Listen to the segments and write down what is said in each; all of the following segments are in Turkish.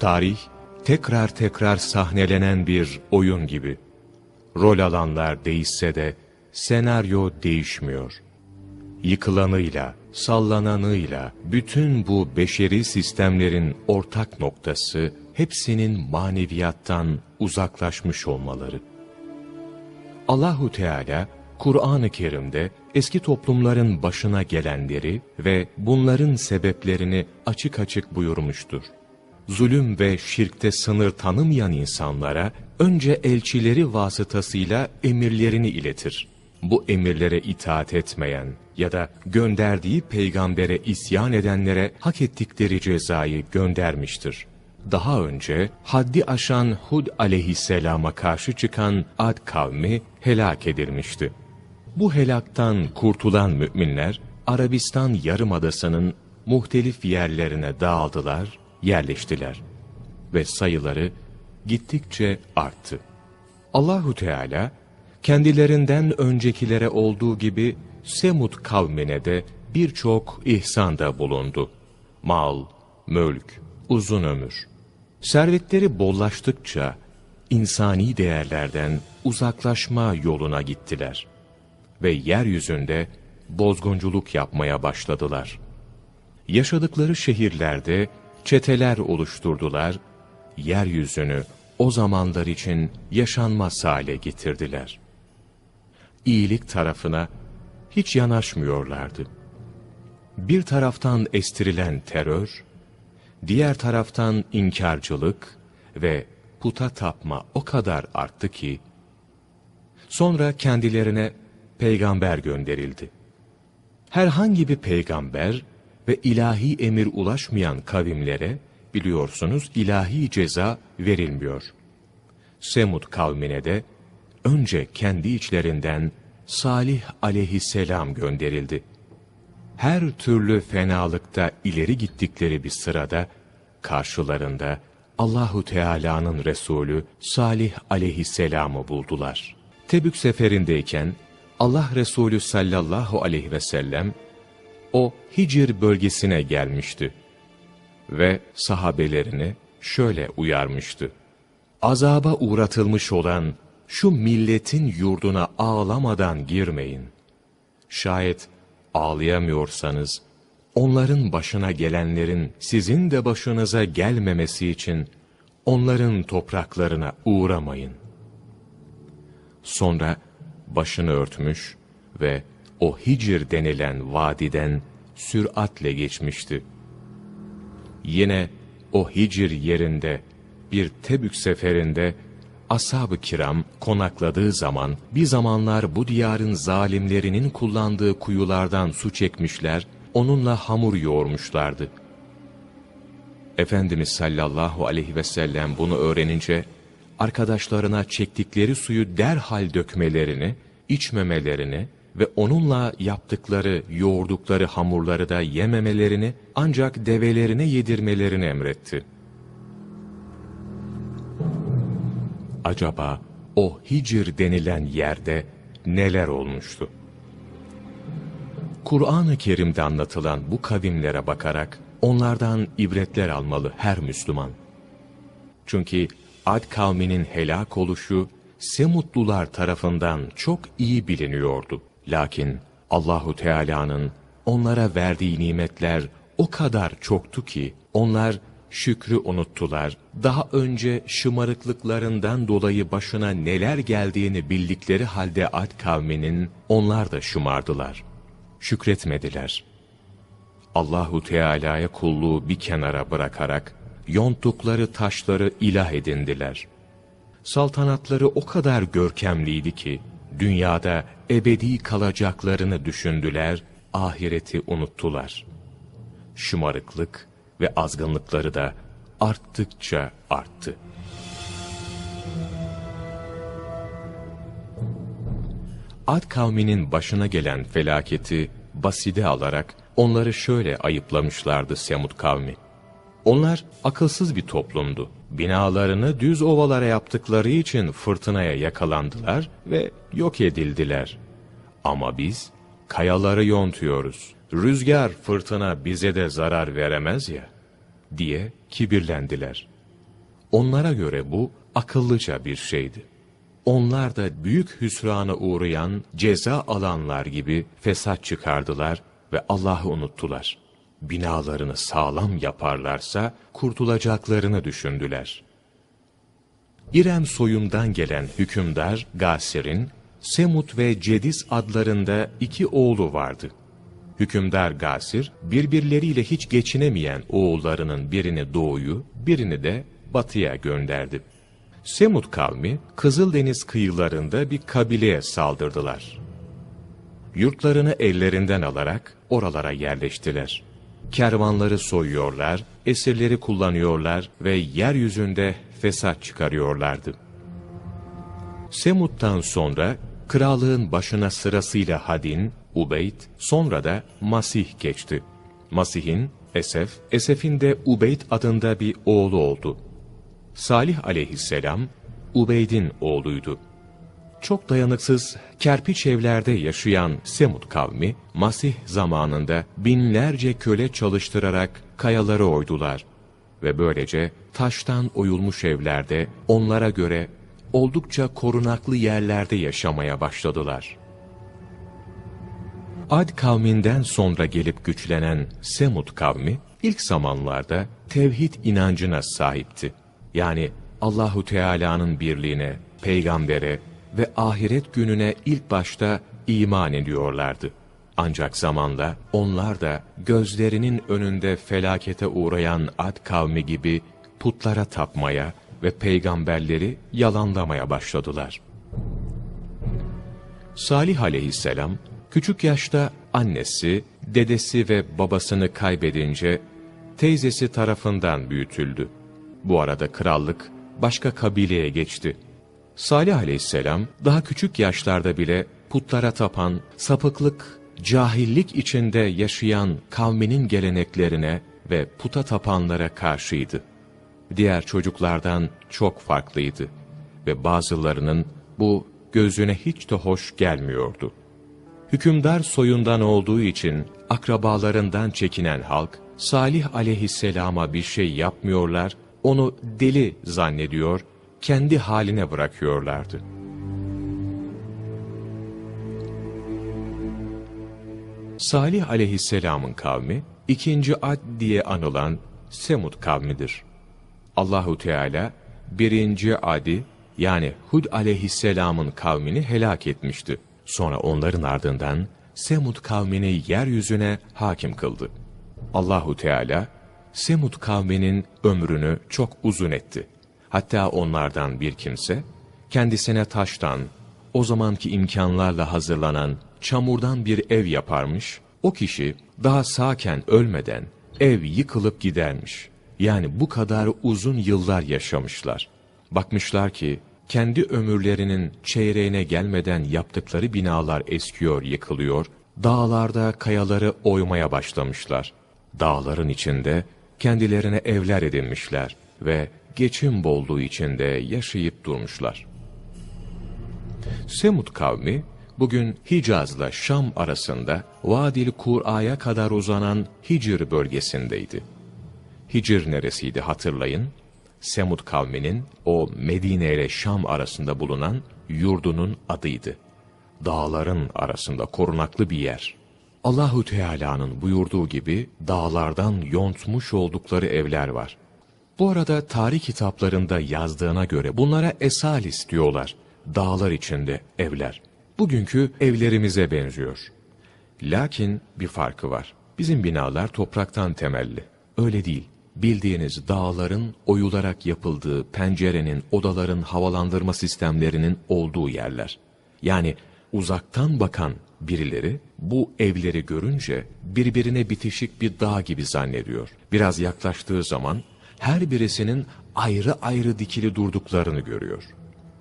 Tarih, tekrar tekrar sahnelenen bir oyun gibi. Rol alanlar değişse de senaryo değişmiyor. Yıkılanıyla, sallananıyla bütün bu beşeri sistemlerin ortak noktası hepsinin maneviyattan uzaklaşmış olmaları. Allahu Teala Kur'an-ı Kerim'de eski toplumların başına gelenleri ve bunların sebeplerini açık açık buyurmuştur. Zulüm ve şirkte sınır tanımayan insanlara önce elçileri vasıtasıyla emirlerini iletir. Bu emirlere itaat etmeyen ya da gönderdiği peygambere isyan edenlere hak ettikleri cezayı göndermiştir. Daha önce haddi aşan Hud aleyhisselama karşı çıkan Ad kavmi helak edilmişti. Bu helaktan kurtulan müminler Arabistan Yarımadası'nın muhtelif yerlerine dağıldılar, yerleştiler ve sayıları gittikçe arttı. Allahu Teala kendilerinden öncekilere olduğu gibi Semud kavmine de birçok ihsanda bulundu. Mal, mülk, uzun ömür. Servetleri bollaştıkça insani değerlerden uzaklaşma yoluna gittiler ve yeryüzünde bozgunculuk yapmaya başladılar. Yaşadıkları şehirlerde çeteler oluşturdular, yeryüzünü o zamanlar için yaşanmaz hale getirdiler. İyilik tarafına hiç yanaşmıyorlardı. Bir taraftan estirilen terör, diğer taraftan inkarcılık ve puta tapma o kadar arttı ki, sonra kendilerine peygamber gönderildi. Herhangi bir peygamber ve ilahi emir ulaşmayan kavimlere, biliyorsunuz ilahi ceza verilmiyor. Semud kavmine de, önce kendi içlerinden Salih aleyhisselam gönderildi. Her türlü fenalıkta ileri gittikleri bir sırada, karşılarında Allahu Teala'nın Resulü Salih aleyhisselamı buldular. Tebük seferindeyken Allah Resulü sallallahu aleyhi ve sellem o Hicr bölgesine gelmişti ve sahabelerini şöyle uyarmıştı. Azaba uğratılmış olan şu milletin yurduna ağlamadan girmeyin. Şayet ağlayamıyorsanız, onların başına gelenlerin sizin de başınıza gelmemesi için onların topraklarına uğramayın. Sonra başını örtmüş ve o Hicr denilen vadiden süratle geçmişti. Yine o Hicr yerinde bir Tebük seferinde ashab-ı kiram konakladığı zaman bir zamanlar bu diyarın zalimlerinin kullandığı kuyulardan su çekmişler, onunla hamur yoğurmuşlardı. Efendimiz sallallahu aleyhi ve sellem bunu öğrenince arkadaşlarına çektikleri suyu derhal dökmelerini, içmemelerini ve onunla yaptıkları, yoğurdukları hamurları da yememelerini ancak develerine yedirmelerini emretti. Acaba o Hicr denilen yerde neler olmuştu? Kur'an-ı Kerim'de anlatılan bu kavimlere bakarak onlardan ibretler almalı her Müslüman. Çünkü Ad kavminin helak oluşu Semutlular tarafından çok iyi biliniyordu. Lakin Allahu Teala'nın onlara verdiği nimetler o kadar çoktu ki onlar şükrü unuttular. Daha önce şımarıklıklarından dolayı başına neler geldiğini bildikleri halde Ad kavminin onlar da şımardılar. Şükretmediler. Allahu Teala'ya kulluğu bir kenara bırakarak yonttukları taşları ilah edindiler. Saltanatları o kadar görkemliydi ki dünyada ebedi kalacaklarını düşündüler, ahireti unuttular. Şımarıklık ve azgınlıkları da arttıkça arttı. Ad kavminin başına gelen felaketi baside alarak onları şöyle ayıplamışlardı Semud kavmi. Onlar akılsız bir toplumdu. Binalarını düz ovalara yaptıkları için fırtınaya yakalandılar ve yok edildiler. Ama biz kayaları yontuyoruz. Rüzgar, fırtına bize de zarar veremez ya, diye kibirlendiler. Onlara göre bu akıllıca bir şeydi. Onlar da büyük hüsrana uğrayan, ceza alanlar gibi fesat çıkardılar ve Allah'ı unuttular. Binalarını sağlam yaparlarsa kurtulacaklarını düşündüler. İrem soyundan gelen hükümdar Gasir'in Semut ve Cediz adlarında iki oğlu vardı. Hükümdar Gasir, birbirleriyle hiç geçinemeyen oğullarının birini doğuyu, birini de batıya gönderdi. Semut kavmi, Kızıldeniz kıyılarında bir kabileye saldırdılar. Yurtlarını ellerinden alarak oralara yerleştiler. Kervanları soyuyorlar, esirleri kullanıyorlar ve yeryüzünde fesat çıkarıyorlardı. Semut'tan sonra krallığın başına sırasıyla Hadin, Ubeyd, sonra da Masih geçti. Masih'in Esef, Esef'in de Ubeyd adında bir oğlu oldu. Salih aleyhisselam, Ubeyd'in oğluydu. Çok dayanıksız, kerpiç evlerde yaşayan Semud kavmi, Masih zamanında binlerce köle çalıştırarak kayaları oydular. Ve böylece taştan oyulmuş evlerde onlara göre oldukça korunaklı yerlerde yaşamaya başladılar. Ad kavminden sonra gelip güçlenen Semud kavmi, ilk zamanlarda tevhid inancına sahipti. Yani Allahu Teala'nın birliğine, peygambere ve ahiret gününe ilk başta iman ediyorlardı. Ancak zamanla onlar da gözlerinin önünde felakete uğrayan Ad kavmi gibi putlara tapmaya ve peygamberleri yalanlamaya başladılar. Salih aleyhisselam, küçük yaşta annesi, dedesi ve babasını kaybedince teyzesi tarafından büyütüldü. Bu arada krallık başka kabileye geçti. Salih aleyhisselam daha küçük yaşlarda bile putlara tapan, sapıklık, cahillik içinde yaşayan kavminin geleneklerine ve puta tapanlara karşıydı. Diğer çocuklardan çok farklıydı ve bazılarının bu gözüne hiç de hoş gelmiyordu. Hükümdar soyundan olduğu için akrabalarından çekinen halk, Salih aleyhisselama bir şey yapmıyorlar, onu deli zannediyor, kendi haline bırakıyorlardı. Salih aleyhisselamın kavmi, ikinci ad diye anılan Semud kavmidir. Allahu Teala birinci adi yani Hud aleyhisselamın kavmini helak etmişti. Sonra onların ardından Semud kavmini yeryüzüne hakim kıldı. Allahu Teala Semud kavminin ömrünü çok uzun etti. Hatta onlardan bir kimse kendisine taştan, o zamanki imkanlarla hazırlanan çamurdan bir ev yaparmış. O kişi daha sağken ölmeden ev yıkılıp gidermiş. Yani bu kadar uzun yıllar yaşamışlar. Bakmışlar ki kendi ömürlerinin çeyreğine gelmeden yaptıkları binalar eskiyor, yıkılıyor, dağlarda kayaları oymaya başlamışlar. Dağların içinde kendilerine evler edinmişler ve geçim bolluğu içinde yaşayıp durmuşlar. Semud kavmi, bugün Hicaz'la Şam arasında Vadil Kur'a'ya kadar uzanan Hicr bölgesindeydi. Hicr neresiydi hatırlayın? Semud kavminin o Medine ile Şam arasında bulunan yurdunun adıydı. Dağların arasında korunaklı bir yer. Allahu Teala'nın buyurduğu gibi dağlardan yontmuş oldukları evler var. Bu arada tarih kitaplarında yazdığına göre bunlara esalis diyorlar. Dağlar içinde evler. Bugünkü evlerimize benziyor. Lakin bir farkı var. Bizim binalar topraktan temelli. Öyle değil bildiğiniz dağların oyularak yapıldığı pencerenin, odaların havalandırma sistemlerinin olduğu yerler. Yani uzaktan bakan birileri bu evleri görünce birbirine bitişik bir dağ gibi zannediyor. Biraz yaklaştığı zaman her birisinin ayrı ayrı dikili durduklarını görüyor.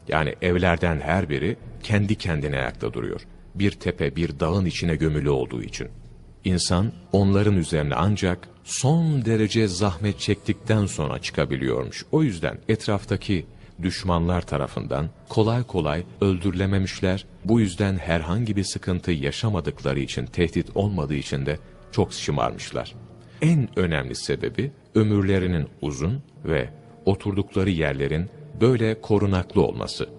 Yani evlerden her biri kendi kendine ayakta duruyor. Bir tepe bir dağın içine gömülü olduğu için. İnsan onların üzerine ancak son derece zahmet çektikten sonra çıkabiliyormuş. O yüzden etraftaki düşmanlar tarafından kolay kolay öldürülememişler. Bu yüzden herhangi bir sıkıntı yaşamadıkları için, tehdit olmadığı için de çok şımarmışlar. En önemli sebebi ömürlerinin uzun ve oturdukları yerlerin böyle korunaklı olması.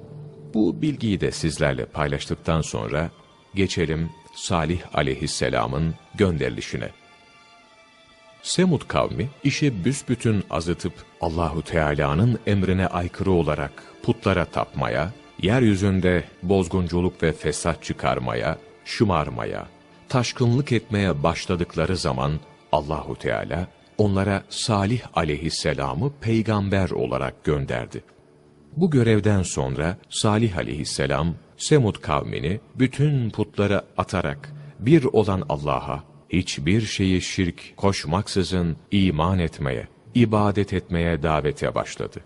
Bu bilgiyi de sizlerle paylaştıktan sonra geçelim Salih aleyhisselamın gönderilişine. Semud kavmi işi büsbütün azıtıp Allahu Teala'nın emrine aykırı olarak putlara tapmaya, yeryüzünde bozgunculuk ve fesat çıkarmaya, şımarmaya, taşkınlık etmeye başladıkları zaman Allahu Teala onlara Salih aleyhisselamı peygamber olarak gönderdi. Bu görevden sonra Salih aleyhisselam Semud kavmini bütün putları atarak bir olan Allah'a hiçbir şeyi şirk koşmaksızın iman etmeye, ibadet etmeye davete başladı.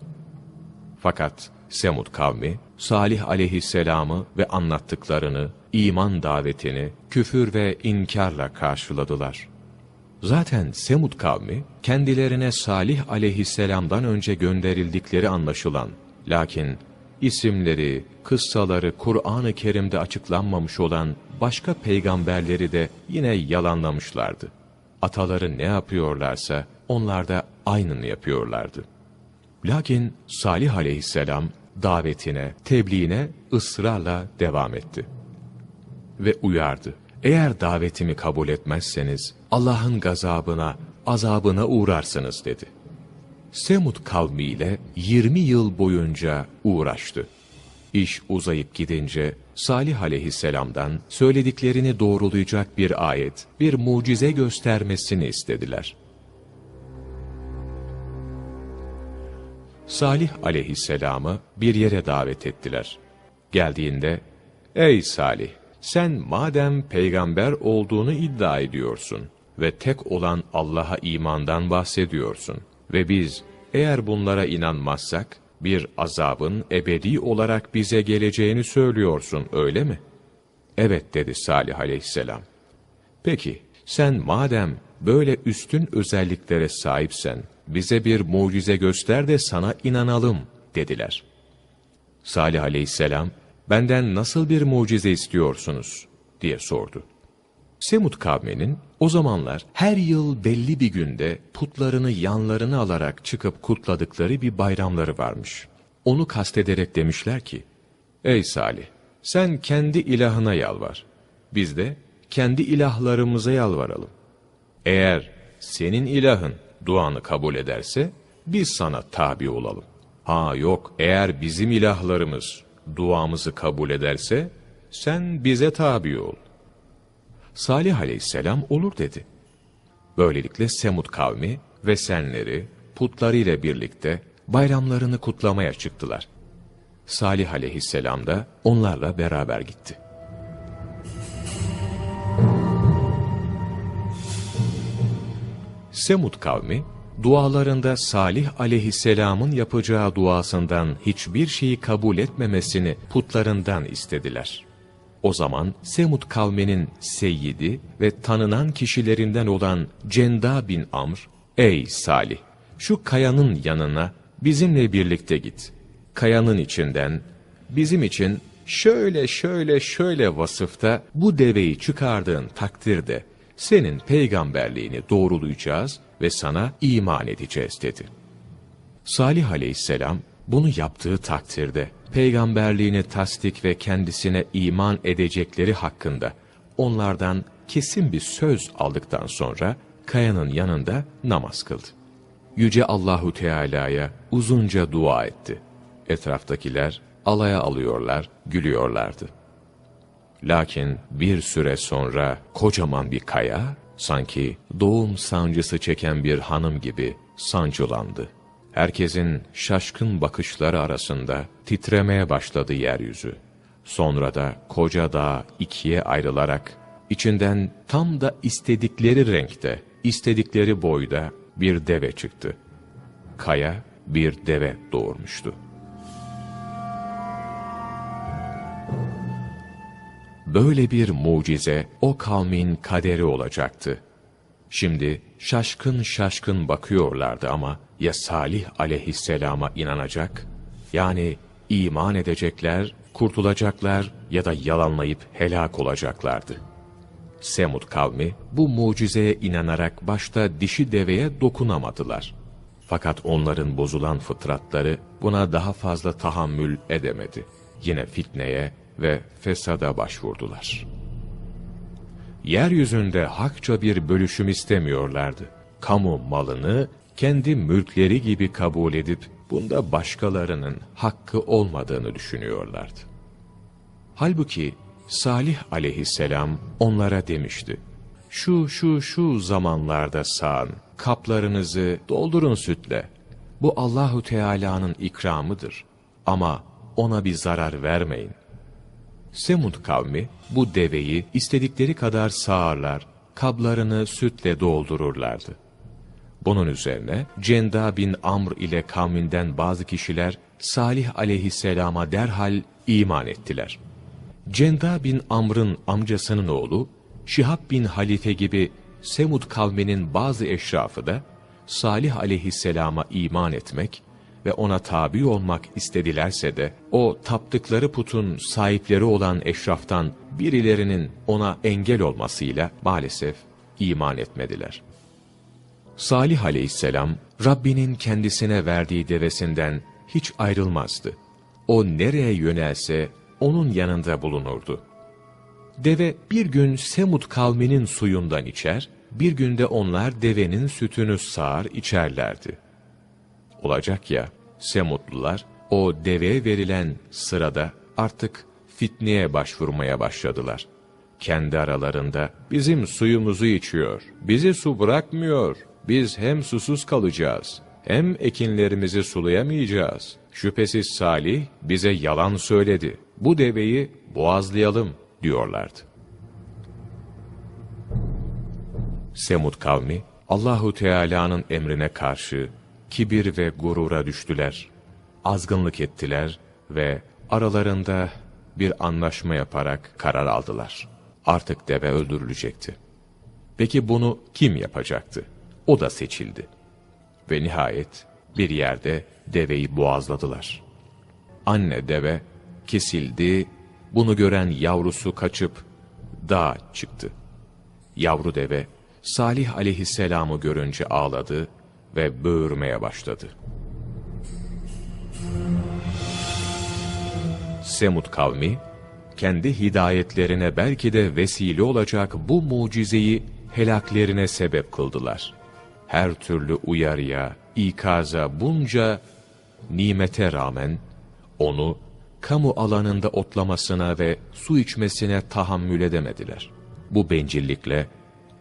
Fakat Semud kavmi Salih aleyhisselamı ve anlattıklarını, iman davetini küfür ve inkarla karşıladılar. Zaten Semud kavmi kendilerine Salih aleyhisselamdan önce gönderildikleri anlaşılan lakin isimleri, kıssaları Kur'an-ı Kerim'de açıklanmamış olan başka peygamberleri de yine yalanlamışlardı. Ataları ne yapıyorlarsa onlar da aynını yapıyorlardı. Lakin Salih aleyhisselam davetine, tebliğine ısrarla devam etti. Ve uyardı. Eğer davetimi kabul etmezseniz Allah'ın gazabına, azabına uğrarsınız dedi. Semud kavmiyle 20 yıl boyunca uğraştı. İş uzayıp gidince Salih aleyhisselamdan söylediklerini doğrulayacak bir ayet, bir mucize göstermesini istediler. Salih aleyhisselamı bir yere davet ettiler. Geldiğinde, ''Ey Salih, sen madem peygamber olduğunu iddia ediyorsun ve tek olan Allah'a imandan bahsediyorsun ve biz eğer bunlara inanmazsak, bir azabın ebedi olarak bize geleceğini söylüyorsun öyle mi? Evet dedi Salih aleyhisselam. Peki sen madem böyle üstün özelliklere sahipsen bize bir mucize göster de sana inanalım dediler. Salih aleyhisselam benden nasıl bir mucize istiyorsunuz diye sordu. Semud kavminin o zamanlar her yıl belli bir günde putlarını yanlarına alarak çıkıp kutladıkları bir bayramları varmış. Onu kastederek demişler ki, Ey Salih! Sen kendi ilahına yalvar. Biz de kendi ilahlarımıza yalvaralım. Eğer senin ilahın duanı kabul ederse, biz sana tabi olalım. Ha yok, eğer bizim ilahlarımız duamızı kabul ederse, sen bize tabi ol. Salih aleyhisselam olur dedi. Böylelikle Semud kavmi ve senleri putlarıyla birlikte bayramlarını kutlamaya çıktılar. Salih aleyhisselam da onlarla beraber gitti. Semud kavmi, dualarında Salih aleyhisselamın yapacağı duasından hiçbir şeyi kabul etmemesini putlarından istediler. O zaman Semud kavminin seyyidi ve tanınan kişilerinden olan Cenda bin Amr, Ey Salih! Şu kayanın yanına bizimle birlikte git. Kayanın içinden bizim için şöyle şöyle şöyle vasıfta bu deveyi çıkardığın takdirde senin peygamberliğini doğrulayacağız ve sana iman edeceğiz dedi. Salih aleyhisselam bunu yaptığı takdirde peygamberliğini tasdik ve kendisine iman edecekleri hakkında onlardan kesin bir söz aldıktan sonra kayanın yanında namaz kıldı. Yüce Allahu Teala'ya uzunca dua etti. Etraftakiler alaya alıyorlar, gülüyorlardı. Lakin bir süre sonra kocaman bir kaya, sanki doğum sancısı çeken bir hanım gibi sancılandı. Herkesin şaşkın bakışları arasında titremeye başladı yeryüzü. Sonra da koca dağ ikiye ayrılarak içinden tam da istedikleri renkte, istedikleri boyda bir deve çıktı. Kaya bir deve doğurmuştu. Böyle bir mucize o kavmin kaderi olacaktı. Şimdi şaşkın şaşkın bakıyorlardı ama ya Salih aleyhisselama inanacak, yani iman edecekler, kurtulacaklar ya da yalanlayıp helak olacaklardı. Semud kavmi bu mucizeye inanarak başta dişi deveye dokunamadılar. Fakat onların bozulan fıtratları buna daha fazla tahammül edemedi. Yine fitneye ve fesada başvurdular. Yeryüzünde hakça bir bölüşüm istemiyorlardı. Kamu malını kendi mülkleri gibi kabul edip bunda başkalarının hakkı olmadığını düşünüyorlardı. Halbuki Salih aleyhisselam onlara demişti. Şu şu şu zamanlarda sağın, kaplarınızı doldurun sütle. Bu Allahu Teala'nın ikramıdır. Ama ona bir zarar vermeyin. Semud kavmi bu deveyi istedikleri kadar sağarlar, kablarını sütle doldururlardı. Bunun üzerine Cenda bin Amr ile kavminden bazı kişiler Salih aleyhisselama derhal iman ettiler. Cenda bin Amr'ın amcasının oğlu Şihab bin Halife gibi Semud kavminin bazı eşrafı da Salih aleyhisselama iman etmek ve ona tabi olmak istedilerse de o taptıkları putun sahipleri olan eşraftan birilerinin ona engel olmasıyla maalesef iman etmediler. Salih aleyhisselam Rabbinin kendisine verdiği devesinden hiç ayrılmazdı. O nereye yönelse onun yanında bulunurdu. Deve bir gün Semud kavminin suyundan içer, bir günde onlar devenin sütünü sağar içerlerdi. Olacak ya, Semudlular o deveye verilen sırada artık fitneye başvurmaya başladılar. Kendi aralarında bizim suyumuzu içiyor, bizi su bırakmıyor, biz hem susuz kalacağız, hem ekinlerimizi sulayamayacağız. Şüphesiz Salih bize yalan söyledi, bu deveyi boğazlayalım diyorlardı. Semud kavmi Allahu Teala'nın emrine karşı kibir ve gurura düştüler. Azgınlık ettiler ve aralarında bir anlaşma yaparak karar aldılar. Artık deve öldürülecekti. Peki bunu kim yapacaktı? O da seçildi. Ve nihayet bir yerde deveyi boğazladılar. Anne deve kesildi, bunu gören yavrusu kaçıp dağa çıktı. Yavru deve Salih aleyhisselamı görünce ağladı ve böğürmeye başladı. Semud kavmi, kendi hidayetlerine belki de vesile olacak bu mucizeyi helaklerine sebep kıldılar. Her türlü uyarıya, ikaza bunca nimete rağmen, onu kamu alanında otlamasına ve su içmesine tahammül edemediler. Bu bencillikle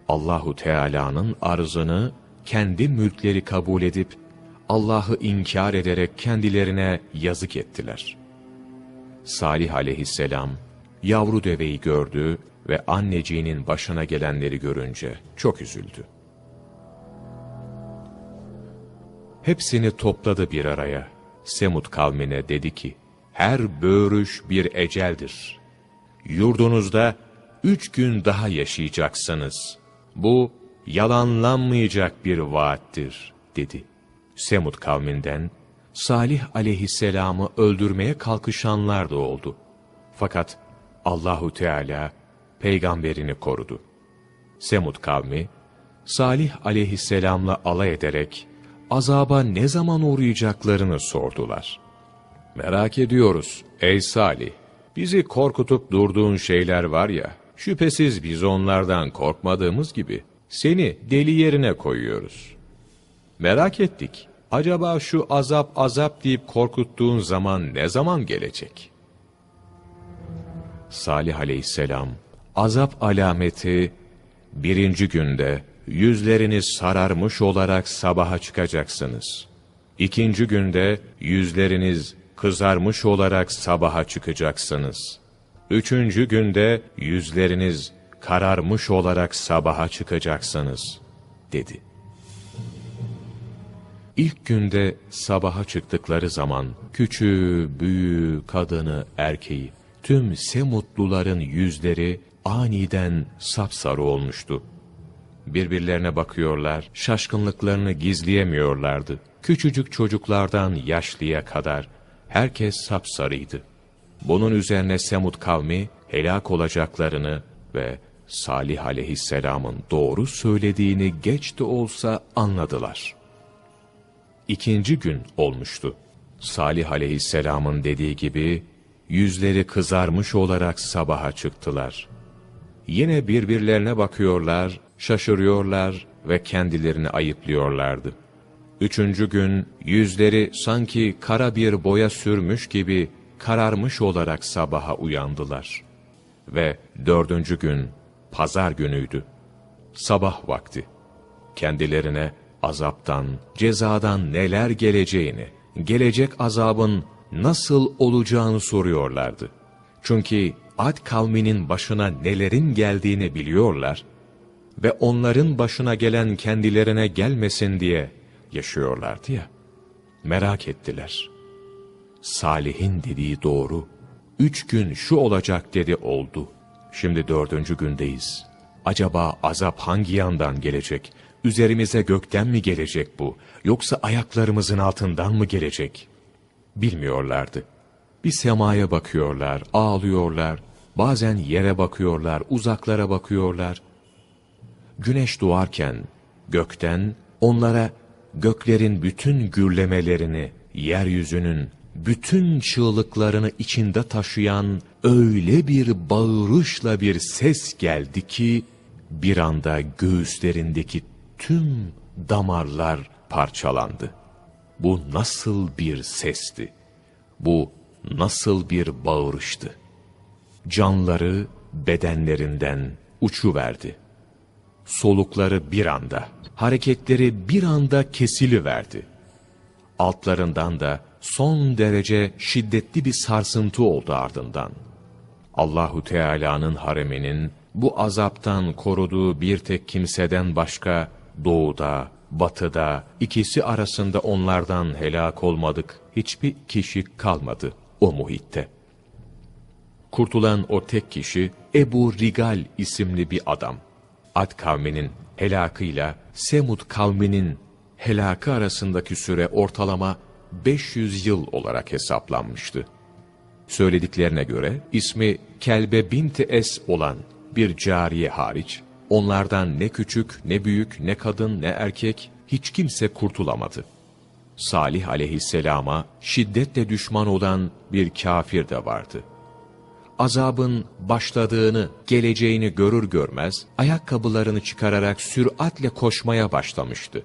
Allahu Teala'nın arzını kendi mülkleri kabul edip Allah'ı inkar ederek kendilerine yazık ettiler. Salih aleyhisselam yavru deveyi gördü ve anneciğinin başına gelenleri görünce çok üzüldü. Hepsini topladı bir araya. Semud kavmine dedi ki, her böğürüş bir eceldir. Yurdunuzda üç gün daha yaşayacaksınız. Bu yalanlanmayacak bir vaattir, dedi. Semud kavminden, Salih aleyhisselamı öldürmeye kalkışanlar da oldu. Fakat Allahu Teala peygamberini korudu. Semud kavmi, Salih aleyhisselamla alay ederek, azaba ne zaman uğrayacaklarını sordular. Merak ediyoruz ey Salih, bizi korkutup durduğun şeyler var ya, şüphesiz biz onlardan korkmadığımız gibi, seni deli yerine koyuyoruz. Merak ettik, acaba şu azap azap deyip korkuttuğun zaman ne zaman gelecek? Salih aleyhisselam, azap alameti birinci günde yüzleriniz sararmış olarak sabaha çıkacaksınız. İkinci günde yüzleriniz kızarmış olarak sabaha çıkacaksınız. Üçüncü günde yüzleriniz kararmış olarak sabaha çıkacaksınız, dedi. İlk günde sabaha çıktıkları zaman, küçüğü, büyüğü, kadını, erkeği, tüm Semutluların yüzleri aniden sapsarı olmuştu. Birbirlerine bakıyorlar, şaşkınlıklarını gizleyemiyorlardı. Küçücük çocuklardan yaşlıya kadar herkes sapsarıydı. Bunun üzerine Semud kavmi helak olacaklarını ve Salih aleyhisselamın doğru söylediğini geç de olsa anladılar. ikinci gün olmuştu. Salih aleyhisselamın dediği gibi, yüzleri kızarmış olarak sabaha çıktılar. Yine birbirlerine bakıyorlar, şaşırıyorlar ve kendilerini ayıplıyorlardı. Üçüncü gün yüzleri sanki kara bir boya sürmüş gibi kararmış olarak sabaha uyandılar. Ve dördüncü gün pazar günüydü. Sabah vakti. Kendilerine azaptan, cezadan neler geleceğini, gelecek azabın nasıl olacağını soruyorlardı. Çünkü Ad kavminin başına nelerin geldiğini biliyorlar ve onların başına gelen kendilerine gelmesin diye yaşıyorlardı ya. Merak ettiler. Salih'in dediği doğru. Üç gün şu olacak dedi oldu. Şimdi dördüncü gündeyiz. Acaba azap hangi yandan gelecek? Üzerimize gökten mi gelecek bu? Yoksa ayaklarımızın altından mı gelecek? Bilmiyorlardı. Bir semaya bakıyorlar, ağlıyorlar. Bazen yere bakıyorlar, uzaklara bakıyorlar. Güneş doğarken gökten onlara göklerin bütün gürlemelerini, yeryüzünün bütün çığlıklarını içinde taşıyan öyle bir bağırışla bir ses geldi ki bir anda göğüslerindeki tüm damarlar parçalandı. Bu nasıl bir sesti? Bu nasıl bir bağırıştı? Canları bedenlerinden uçuverdi. Solukları bir anda, hareketleri bir anda kesiliverdi. Altlarından da son derece şiddetli bir sarsıntı oldu ardından. Allahu Teala'nın hareminin bu azaptan koruduğu bir tek kimseden başka doğuda, batıda, ikisi arasında onlardan helak olmadık, hiçbir kişi kalmadı o muhitte. Kurtulan o tek kişi Ebu Rigal isimli bir adam. Ad kavminin helakıyla Semud kavminin helakı arasındaki süre ortalama 500 yıl olarak hesaplanmıştı. Söylediklerine göre ismi Kelbe binti Es olan bir cariye hariç, onlardan ne küçük, ne büyük, ne kadın, ne erkek hiç kimse kurtulamadı. Salih aleyhisselama şiddetle düşman olan bir kafir de vardı. Azabın başladığını, geleceğini görür görmez, ayakkabılarını çıkararak süratle koşmaya başlamıştı.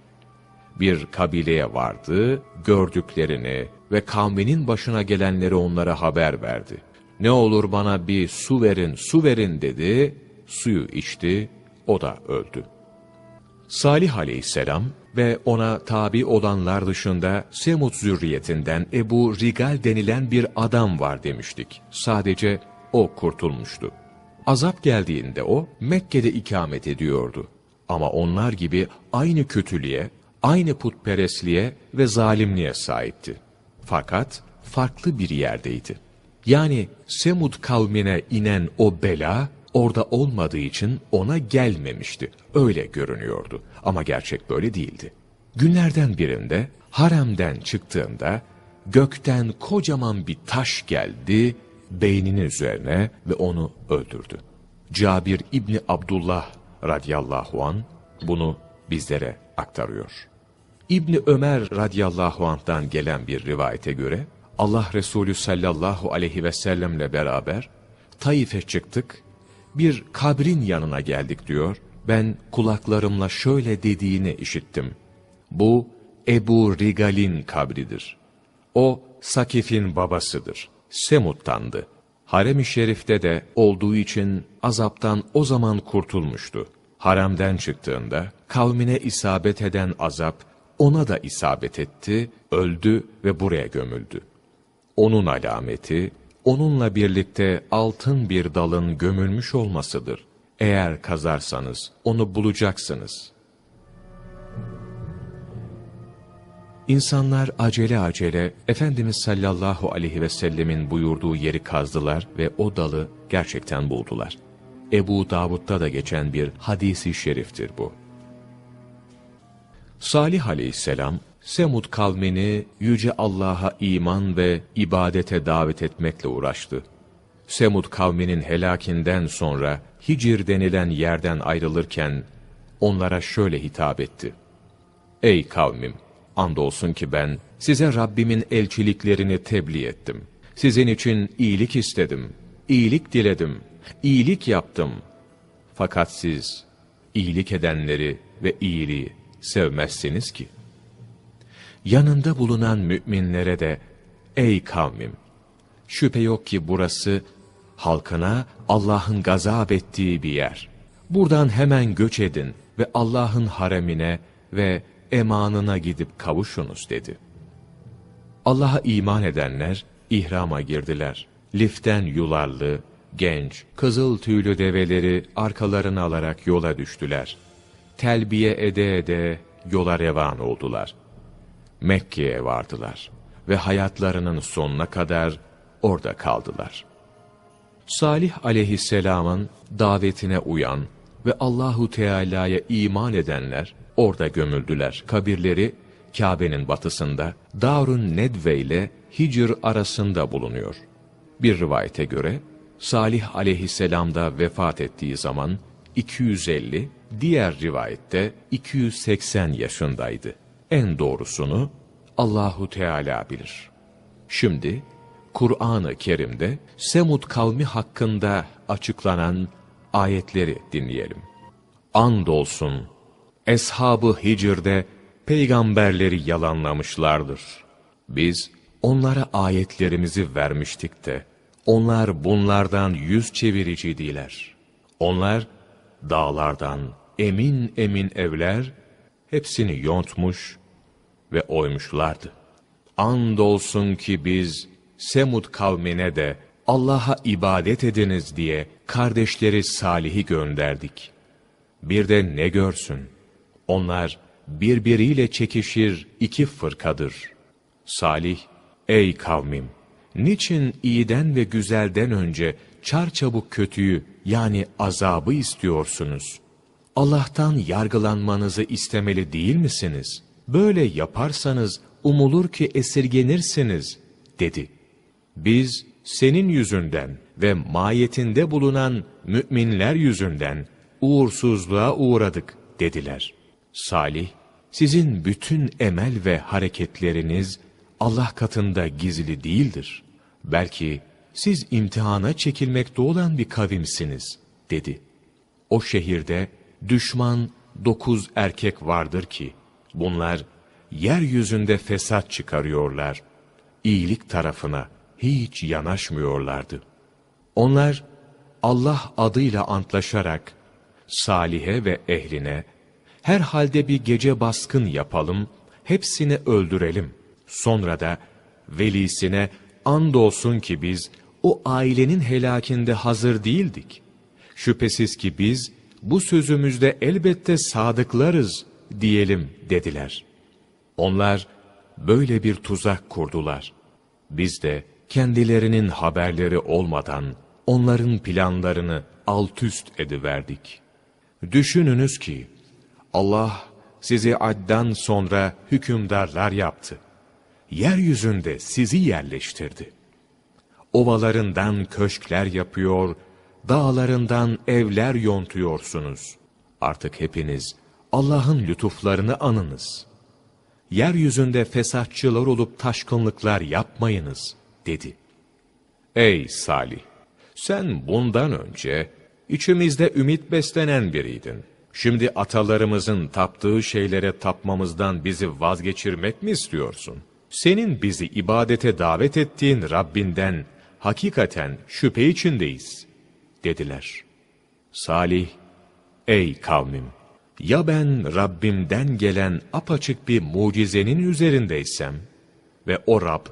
Bir kabileye vardı, gördüklerini ve kavminin başına gelenleri onlara haber verdi. Ne olur bana bir su verin, su verin dedi, suyu içti, o da öldü. Salih aleyhisselam ve ona tabi olanlar dışında Semud zürriyetinden Ebu Rigal denilen bir adam var demiştik. Sadece o kurtulmuştu. Azap geldiğinde o Mekke'de ikamet ediyordu. Ama onlar gibi aynı kötülüğe, aynı putperestliğe ve zalimliğe sahipti. Fakat farklı bir yerdeydi. Yani Semud kavmine inen o bela orada olmadığı için ona gelmemişti. Öyle görünüyordu ama gerçek böyle değildi. Günlerden birinde haremden çıktığında gökten kocaman bir taş geldi beyninin üzerine ve onu öldürdü. Cabir İbni Abdullah radıyallahu an bunu bizlere aktarıyor. İbni Ömer radıyallahu anh'tan gelen bir rivayete göre Allah Resulü sallallahu aleyhi ve sellemle beraber Taif'e çıktık, bir kabrin yanına geldik diyor. Ben kulaklarımla şöyle dediğini işittim. Bu Ebu Rigal'in kabridir. O Sakif'in babasıdır. Semut'tandı. Harem-i Şerif'te de olduğu için azaptan o zaman kurtulmuştu. Haremden çıktığında kavmine isabet eden azap ona da isabet etti, öldü ve buraya gömüldü. Onun alameti, onunla birlikte altın bir dalın gömülmüş olmasıdır. Eğer kazarsanız onu bulacaksınız. İnsanlar acele acele Efendimiz sallallahu aleyhi ve sellemin buyurduğu yeri kazdılar ve o dalı gerçekten buldular. Ebu Davud'da da geçen bir hadisi şeriftir bu. Salih aleyhisselam, Semud kavmini Yüce Allah'a iman ve ibadete davet etmekle uğraştı. Semud kavminin helakinden sonra Hicr denilen yerden ayrılırken onlara şöyle hitap etti. Ey kavmim! Andolsun ki ben size Rabbimin elçiliklerini tebliğ ettim. Sizin için iyilik istedim, iyilik diledim, iyilik yaptım. Fakat siz iyilik edenleri ve iyiliği sevmezsiniz ki. Yanında bulunan müminlere de, ey kavmim, şüphe yok ki burası halkına Allah'ın gazap ettiği bir yer. Buradan hemen göç edin ve Allah'ın haremine ve emanına gidip kavuşunuz dedi. Allah'a iman edenler ihrama girdiler. Liften yularlı, genç, kızıl tüylü develeri arkalarına alarak yola düştüler. Telbiye ede ede yola revan oldular. Mekke'ye vardılar ve hayatlarının sonuna kadar orada kaldılar. Salih aleyhisselamın davetine uyan ve Allahu Teala'ya iman edenler orada gömüldüler. Kabirleri Kabe'nin batısında Darun Nedve ile Hicr arasında bulunuyor. Bir rivayete göre Salih aleyhisselam da vefat ettiği zaman 250, diğer rivayette 280 yaşındaydı. En doğrusunu Allahu Teala bilir. Şimdi Kur'an-ı Kerim'de Semud kavmi hakkında açıklanan ayetleri dinleyelim. Andolsun Eshab-ı Hicr'de peygamberleri yalanlamışlardır. Biz onlara ayetlerimizi vermiştik de, onlar bunlardan yüz çeviriciydiler. Onlar dağlardan emin emin evler, hepsini yontmuş ve oymuşlardı. Andolsun ki biz Semud kavmine de Allah'a ibadet ediniz diye kardeşleri Salih'i gönderdik. Bir de ne görsün? Onlar birbiriyle çekişir iki fırkadır. Salih, ey kavmim! Niçin iyiden ve güzelden önce çarçabuk kötüyü yani azabı istiyorsunuz? Allah'tan yargılanmanızı istemeli değil misiniz? Böyle yaparsanız umulur ki esirgenirsiniz, dedi. Biz senin yüzünden ve mayetinde bulunan müminler yüzünden uğursuzluğa uğradık, dediler. Salih, sizin bütün emel ve hareketleriniz Allah katında gizli değildir. Belki siz imtihana çekilmekte olan bir kavimsiniz, dedi. O şehirde düşman dokuz erkek vardır ki, bunlar yeryüzünde fesat çıkarıyorlar. İyilik tarafına hiç yanaşmıyorlardı. Onlar Allah adıyla antlaşarak, Salih'e ve ehline, herhalde bir gece baskın yapalım, hepsini öldürelim. Sonra da velisine andolsun ki biz o ailenin helakinde hazır değildik. Şüphesiz ki biz bu sözümüzde elbette sadıklarız diyelim dediler. Onlar böyle bir tuzak kurdular. Biz de kendilerinin haberleri olmadan onların planlarını alt üst ediverdik. Düşününüz ki Allah sizi addan sonra hükümdarlar yaptı. Yeryüzünde sizi yerleştirdi. Ovalarından köşkler yapıyor, dağlarından evler yontuyorsunuz. Artık hepiniz Allah'ın lütuflarını anınız. Yeryüzünde fesatçılar olup taşkınlıklar yapmayınız, dedi. Ey Salih! Sen bundan önce içimizde ümit beslenen biriydin. Şimdi atalarımızın taptığı şeylere tapmamızdan bizi vazgeçirmek mi istiyorsun? Senin bizi ibadete davet ettiğin Rabbinden hakikaten şüphe içindeyiz, dediler. Salih, ey kavmim! Ya ben Rabbimden gelen apaçık bir mucizenin üzerindeysem ve o Rab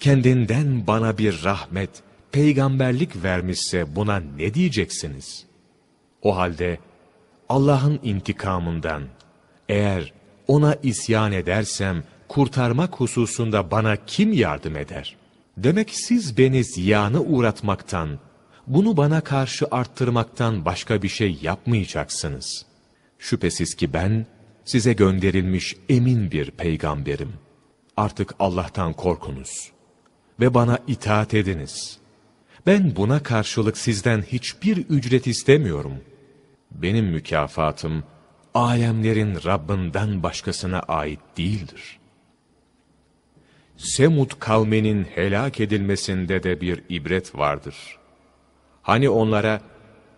kendinden bana bir rahmet, peygamberlik vermişse buna ne diyeceksiniz? O halde Allah'ın intikamından eğer ona isyan edersem kurtarmak hususunda bana kim yardım eder? Demek siz beni ziyana uğratmaktan, bunu bana karşı arttırmaktan başka bir şey yapmayacaksınız. Şüphesiz ki ben size gönderilmiş emin bir peygamberim. Artık Allah'tan korkunuz ve bana itaat ediniz. Ben buna karşılık sizden hiçbir ücret istemiyorum. Benim mükafatım alemlerin Rabbinden başkasına ait değildir. Semud kavminin helak edilmesinde de bir ibret vardır. Hani onlara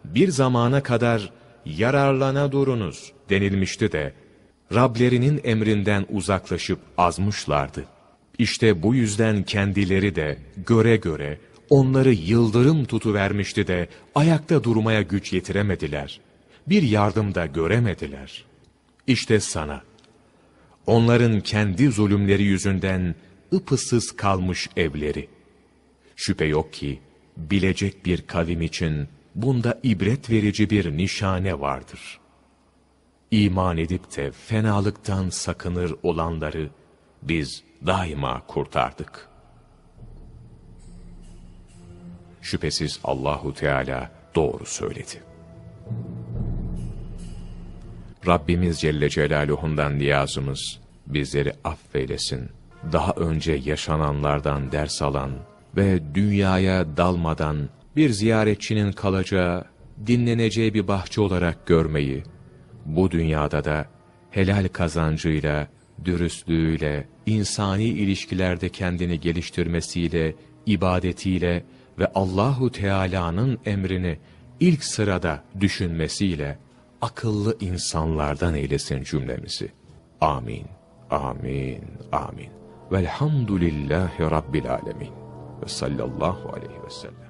bir zamana kadar yararlana durunuz denilmişti de, Rablerinin emrinden uzaklaşıp azmışlardı. İşte bu yüzden kendileri de göre göre onları yıldırım tutuvermişti de ayakta durmaya güç yetiremediler. Bir yardım da göremediler. İşte sana, onların kendi zulümleri yüzünden ıpısız kalmış evleri. Şüphe yok ki, bilecek bir kavim için bunda ibret verici bir nişane vardır. İman edip de fenalıktan sakınır olanları biz daima kurtardık. Şüphesiz Allahu Teala doğru söyledi. Rabbimiz Celle Celaluhu'ndan niyazımız bizleri affeylesin. Daha önce yaşananlardan ders alan ve dünyaya dalmadan bir ziyaretçinin kalacağı, dinleneceği bir bahçe olarak görmeyi, bu dünyada da helal kazancıyla, dürüstlüğüyle, insani ilişkilerde kendini geliştirmesiyle, ibadetiyle ve Allahu Teala'nın emrini ilk sırada düşünmesiyle akıllı insanlardan eylesin cümlemizi. Amin. Amin. Amin. Velhamdülillahi Rabbil alemin. Ve sallallahu aleyhi ve sellem.